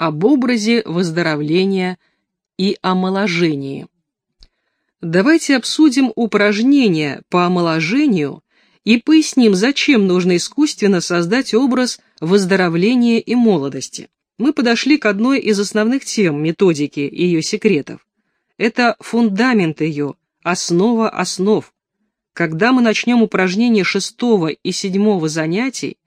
об образе выздоровления и омоложении. Давайте обсудим упражнения по омоложению и поясним, зачем нужно искусственно создать образ выздоровления и молодости. Мы подошли к одной из основных тем методики и ее секретов. Это фундамент ее, основа основ. Когда мы начнем упражнения шестого и седьмого занятий,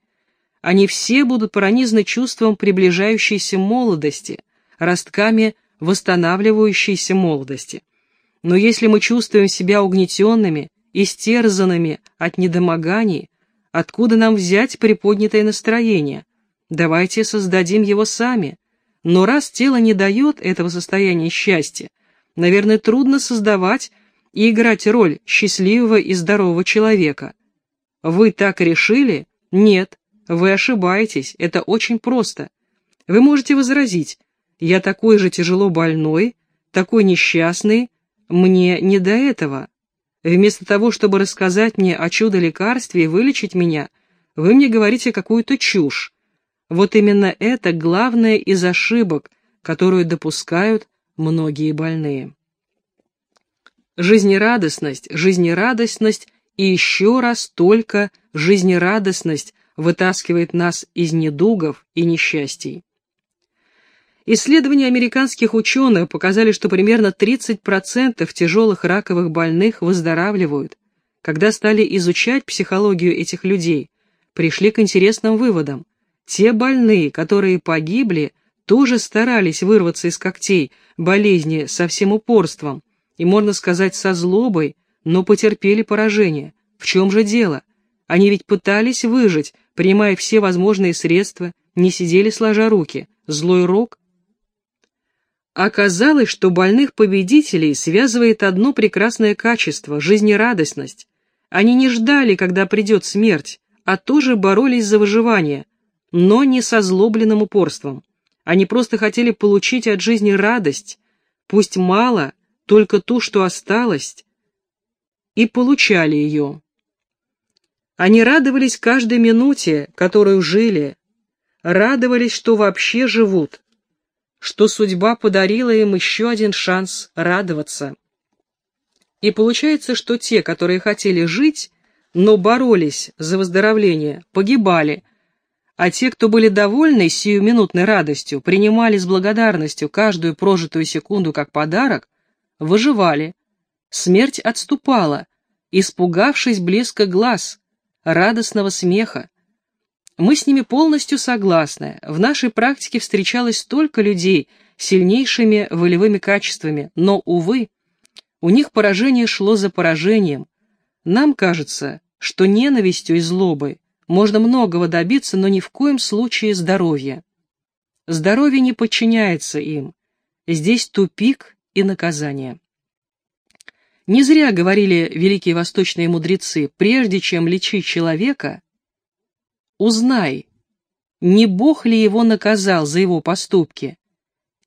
они все будут пронизаны чувством приближающейся молодости, ростками восстанавливающейся молодости. Но если мы чувствуем себя угнетенными, истерзанными от недомоганий, откуда нам взять приподнятое настроение? Давайте создадим его сами. Но раз тело не дает этого состояния счастья, наверное, трудно создавать и играть роль счастливого и здорового человека. Вы так решили? Нет, вы ошибаетесь, это очень просто. Вы можете возразить, я такой же тяжело больной, такой несчастный, мне не до этого. Вместо того, чтобы рассказать мне о чудо-лекарстве и вылечить меня, вы мне говорите какую-то чушь. Вот именно это главное из ошибок, которую допускают многие больные. Жизнерадостность, жизнерадостность и еще раз только жизнерадостность вытаскивает нас из недугов и несчастий. Исследования американских ученых показали, что примерно 30% тяжелых раковых больных выздоравливают. Когда стали изучать психологию этих людей, пришли к интересным выводам. Те больные, которые погибли, тоже старались вырваться из когтей болезни со всем упорством, и, можно сказать, со злобой, но потерпели поражение. В чем же дело? Они ведь пытались выжить, принимая все возможные средства, не сидели сложа руки. Злой рок? Оказалось, что больных победителей связывает одно прекрасное качество – жизнерадостность. Они не ждали, когда придет смерть, а тоже боролись за выживание, но не со злобленным упорством. Они просто хотели получить от жизни радость, пусть мало, только ту, что осталось, и получали ее. Они радовались каждой минуте, которую жили, радовались, что вообще живут, что судьба подарила им еще один шанс радоваться. И получается, что те, которые хотели жить, но боролись за выздоровление, погибали, а те, кто были довольны сиюминутной радостью, принимали с благодарностью каждую прожитую секунду как подарок, выживали. Смерть отступала, испугавшись блеска глаз, радостного смеха. Мы с ними полностью согласны. В нашей практике встречалось столько людей с сильнейшими волевыми качествами, но, увы, у них поражение шло за поражением. Нам кажется, что ненавистью и злобой можно многого добиться, но ни в коем случае здоровья. Здоровье не подчиняется им. Здесь тупик и наказание. Не зря говорили великие восточные мудрецы, прежде чем лечить человека, узнай, не Бог ли его наказал за его поступки.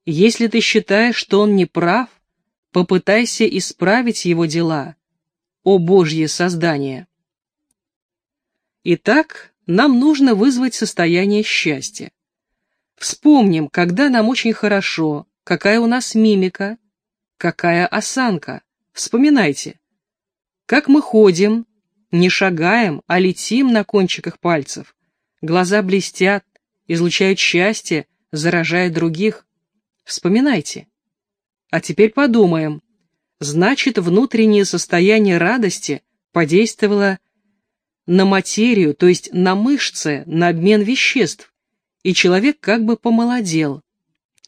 Если ты считаешь, что он не прав, попытайся исправить его дела, о Божье создание. Итак, нам нужно вызвать состояние счастья. Вспомним, когда нам очень хорошо, какая у нас мимика, какая осанка. Вспоминайте, как мы ходим, не шагаем, а летим на кончиках пальцев. Глаза блестят, излучают счастье, заражая других. Вспоминайте. А теперь подумаем. Значит, внутреннее состояние радости подействовало на материю, то есть на мышцы, на обмен веществ, и человек как бы помолодел.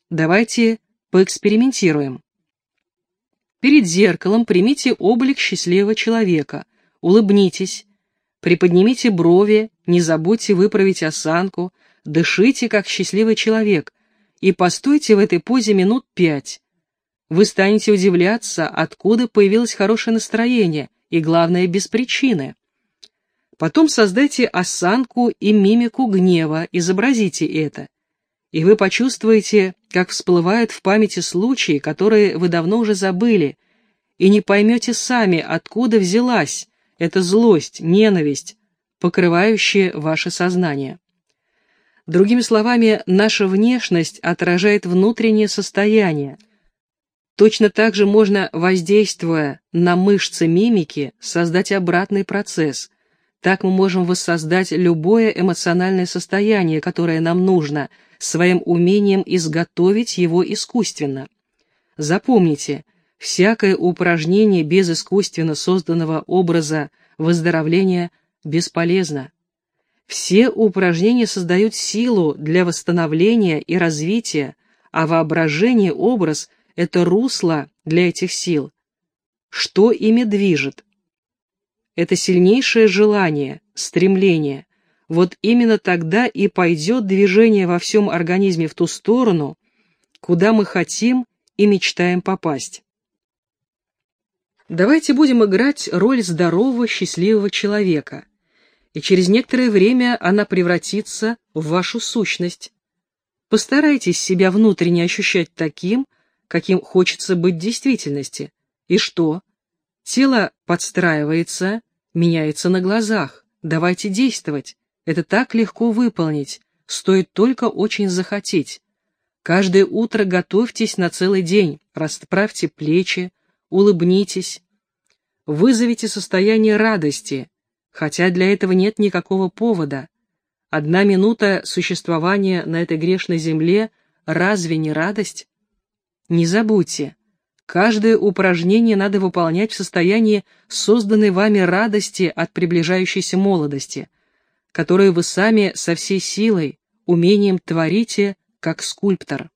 Давайте поэкспериментируем. Перед зеркалом примите облик счастливого человека, улыбнитесь, приподнимите брови, не забудьте выправить осанку, дышите как счастливый человек и постойте в этой позе минут пять. Вы станете удивляться, откуда появилось хорошее настроение, и, главное, без причины. Потом создайте осанку и мимику гнева, изобразите это и вы почувствуете, как всплывают в памяти случаи, которые вы давно уже забыли, и не поймете сами, откуда взялась эта злость, ненависть, покрывающая ваше сознание. Другими словами, наша внешность отражает внутреннее состояние. Точно так же можно, воздействуя на мышцы мимики, создать обратный процесс. Так мы можем воссоздать любое эмоциональное состояние, которое нам нужно, своим умением изготовить его искусственно. Запомните, всякое упражнение без искусственно созданного образа выздоровления бесполезно. Все упражнения создают силу для восстановления и развития, а воображение, образ – это русло для этих сил. Что ими движет? Это сильнейшее желание, стремление. Вот именно тогда и пойдет движение во всем организме в ту сторону, куда мы хотим и мечтаем попасть. Давайте будем играть роль здорового, счастливого человека – и через некоторое время она превратится в вашу сущность. Постарайтесь себя внутренне ощущать таким, каким хочется быть в действительности. И что? Тело подстраивается, меняется на глазах. Давайте действовать. Это так легко выполнить, стоит только очень захотеть. Каждое утро готовьтесь на целый день, расправьте плечи, улыбнитесь. Вызовите состояние радости, хотя для этого нет никакого повода. Одна минута существования на этой грешной земле разве не радость? Не забудьте, каждое упражнение надо выполнять в состоянии созданной вами радости от приближающейся молодости, которую вы сами со всей силой, умением творите, как скульптор.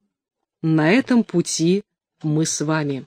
На этом пути мы с вами.